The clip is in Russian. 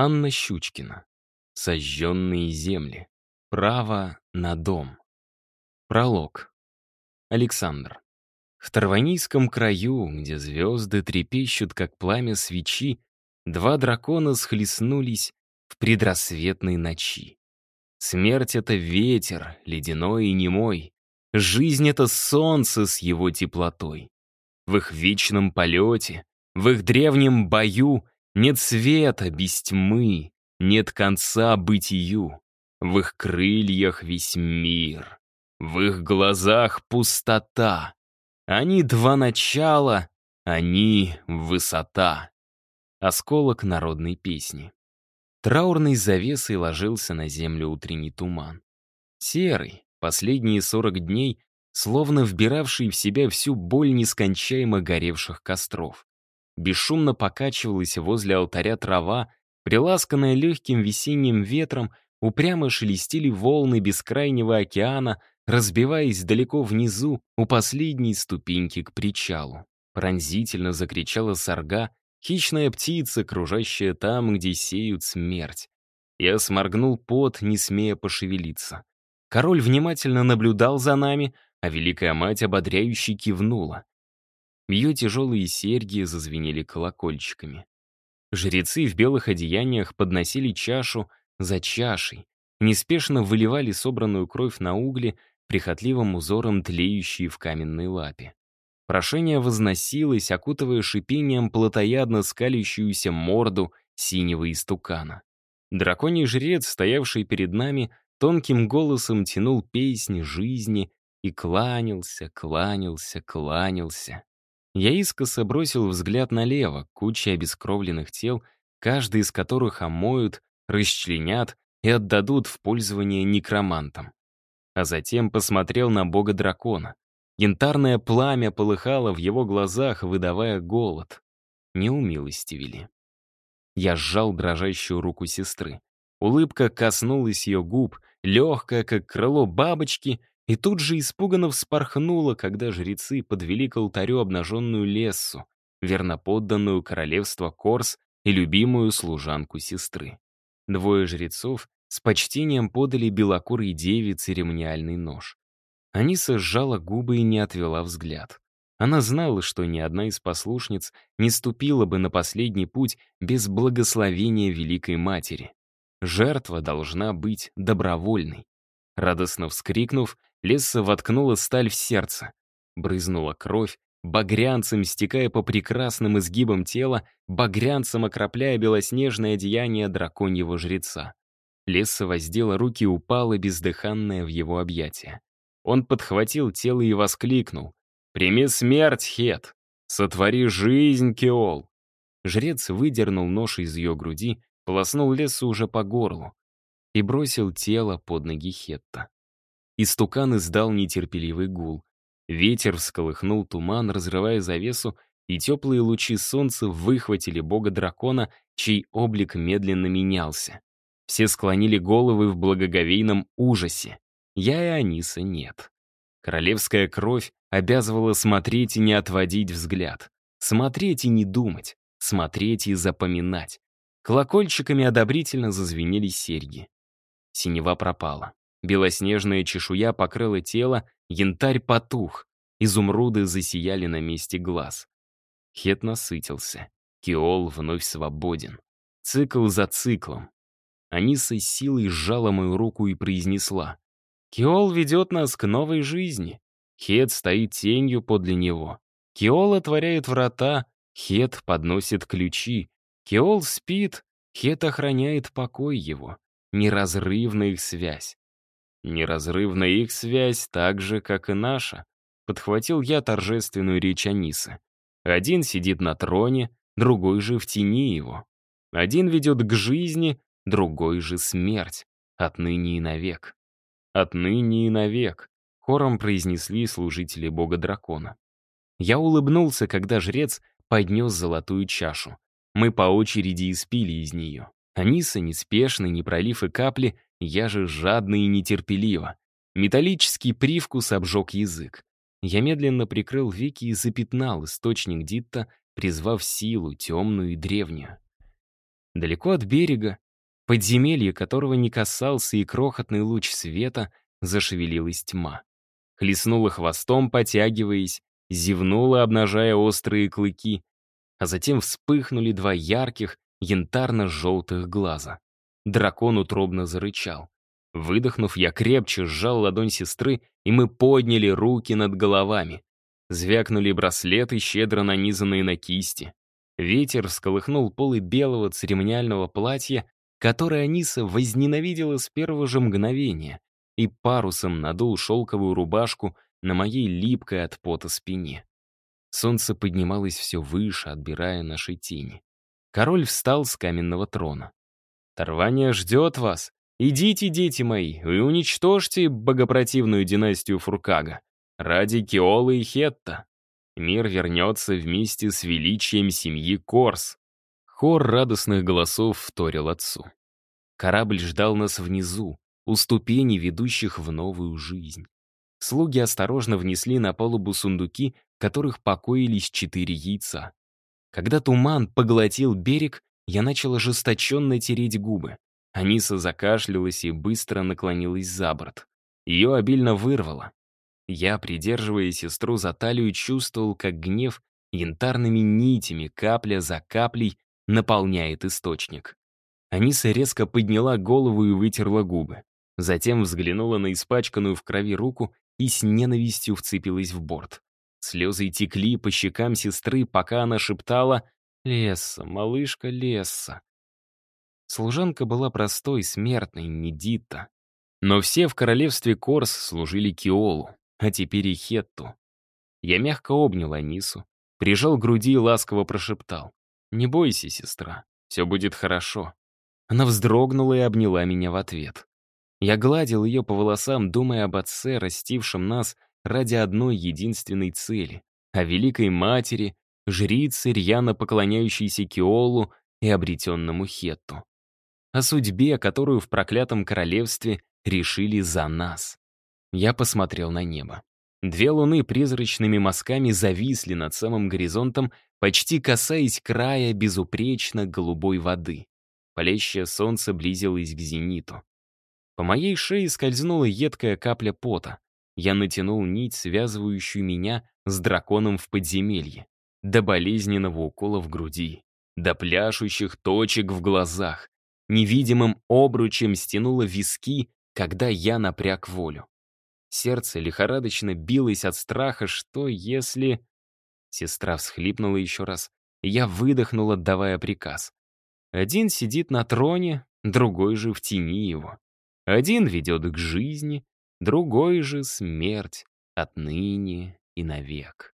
Анна Щучкина. Сожженные земли. Право на дом. Пролог. Александр. В Тарванийском краю, где звезды трепещут, как пламя свечи, два дракона схлестнулись в предрассветной ночи. Смерть — это ветер, ледяной и немой. Жизнь — это солнце с его теплотой. В их вечном полете, в их древнем бою — нет света без тьмы, нет конца бытию. В их крыльях весь мир, в их глазах пустота. Они два начала, они высота. Осколок народной песни. Траурной завесой ложился на землю утренний туман. Серый, последние сорок дней, словно вбиравший в себя всю боль нескончаемо горевших костров бесшумно покачивалась возле алтаря трава, приласканная легким весенним ветром, упрямо шелестили волны бескрайнего океана, разбиваясь далеко внизу у последней ступеньки к причалу. Пронзительно закричала сарга, хищная птица, кружащая там, где сеют смерть. Я сморгнул пот, не смея пошевелиться. Король внимательно наблюдал за нами, а Великая Мать ободряюще кивнула. Ее тяжелые серьги зазвенели колокольчиками. Жрецы в белых одеяниях подносили чашу за чашей, неспешно выливали собранную кровь на угли, прихотливым узором тлеющие в каменной лапе. Прошение возносилось, окутывая шипением плотоядно скалящуюся морду синего истукана. Драконий жрец, стоявший перед нами, тонким голосом тянул песни жизни и кланялся, кланялся, кланялся. Я искоса бросил взгляд налево, куча обескровленных тел, каждый из которых омоют, расчленят и отдадут в пользование некромантам. А затем посмотрел на бога дракона. Янтарное пламя полыхало в его глазах, выдавая голод. Не умилостивили. Я сжал дрожащую руку сестры. Улыбка коснулась ее губ, легкая, как крыло бабочки, и тут же испуганно вспорхнула, когда жрецы подвели к алтарю обнаженную Лессу, верноподданную королевство Корс и любимую служанку сестры. Двое жрецов с почтением подали белокурой деве церемониальный нож. Аниса сжала губы и не отвела взгляд. Она знала, что ни одна из послушниц не ступила бы на последний путь без благословения Великой Матери. Жертва должна быть добровольной. Радостно вскрикнув, Лесса воткнула сталь в сердце. Брызнула кровь, багрянцем стекая по прекрасным изгибам тела, багрянцем окропляя белоснежное одеяние драконьего жреца. Лесса воздела руки и упала, бездыханная в его объятия. Он подхватил тело и воскликнул. «Прими смерть, Хет! Сотвори жизнь, Кеол!» Жрец выдернул нож из ее груди, полоснул лесу уже по горлу и бросил тело под ноги Хетта. Истукан издал нетерпеливый гул. Ветер всколыхнул туман, разрывая завесу, и теплые лучи солнца выхватили бога-дракона, чей облик медленно менялся. Все склонили головы в благоговейном ужасе. Я и Аниса нет. Королевская кровь обязывала смотреть и не отводить взгляд. Смотреть и не думать. Смотреть и запоминать. Колокольчиками одобрительно зазвенели серьги. Синева пропала. Белоснежная чешуя покрыла тело, янтарь потух. Изумруды засияли на месте глаз. Хет насытился. Киол вновь свободен. Цикл за циклом. Аниса с силой сжала мою руку и произнесла. «Киол ведет нас к новой жизни». Хет стоит тенью подле него. Киол отворяет врата, Хет подносит ключи. Киол спит, Хет охраняет покой его. Неразрывна их связь. Неразрывна их связь так же, как и наша. Подхватил я торжественную речь Анисы. Один сидит на троне, другой же в тени его. Один ведет к жизни, другой же смерть. Отныне и навек. Отныне и навек. Хором произнесли служители бога-дракона. Я улыбнулся, когда жрец поднес золотую чашу. Мы по очереди испили из нее. Аниса, неспешно, не пролив и капли, я же жадный и нетерпеливо. Металлический привкус обжег язык. Я медленно прикрыл веки и запятнал источник Дитта, призвав силу темную и древнюю. Далеко от берега, подземелье которого не касался и крохотный луч света, зашевелилась тьма. Хлестнула хвостом, потягиваясь, зевнула, обнажая острые клыки, а затем вспыхнули два ярких, янтарно-желтых глаза. Дракон утробно зарычал. Выдохнув, я крепче сжал ладонь сестры, и мы подняли руки над головами. Звякнули браслеты, щедро нанизанные на кисти. Ветер всколыхнул полы белого церемониального платья, которое Аниса возненавидела с первого же мгновения, и парусом надул шелковую рубашку на моей липкой от пота спине. Солнце поднималось все выше, отбирая наши тени. Король встал с каменного трона. Тарвания ждет вас. Идите, дети мои, и уничтожьте богопротивную династию Фуркага. Ради Киолы и Хетта. Мир вернется вместе с величием семьи Корс. Хор радостных голосов вторил отцу. Корабль ждал нас внизу, у ступеней, ведущих в новую жизнь. Слуги осторожно внесли на палубу сундуки, в которых покоились четыре яйца. Когда туман поглотил берег, я начал ожесточенно тереть губы. Аниса закашлялась и быстро наклонилась за борт. Ее обильно вырвало. Я, придерживая сестру за талию, чувствовал, как гнев янтарными нитями капля за каплей наполняет источник. Аниса резко подняла голову и вытерла губы. Затем взглянула на испачканную в крови руку и с ненавистью вцепилась в борт. Слезы текли по щекам сестры, пока она шептала Лесса, малышка Лесса. Служанка была простой, смертной, не Дита. Но все в королевстве Корс служили Киолу, а теперь и Хетту. Я мягко обнял Анису, прижал к груди и ласково прошептал. «Не бойся, сестра, все будет хорошо». Она вздрогнула и обняла меня в ответ. Я гладил ее по волосам, думая об отце, растившем нас ради одной единственной цели — о великой матери, жрицы, рьяно поклоняющейся Киолу и обретенному Хетту. О судьбе, которую в проклятом королевстве решили за нас. Я посмотрел на небо. Две луны призрачными мазками зависли над самым горизонтом, почти касаясь края безупречно голубой воды. Палящее солнце близилось к зениту. По моей шее скользнула едкая капля пота. Я натянул нить, связывающую меня с драконом в подземелье до болезненного укола в груди, до пляшущих точек в глазах. Невидимым обручем стянуло виски, когда я напряг волю. Сердце лихорадочно билось от страха, что если... Сестра всхлипнула еще раз. Я выдохнула, давая приказ. Один сидит на троне, другой же в тени его. Один ведет к жизни, другой же смерть отныне и навек.